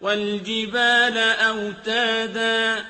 وَالْجِبَالَ أَوْتَادًا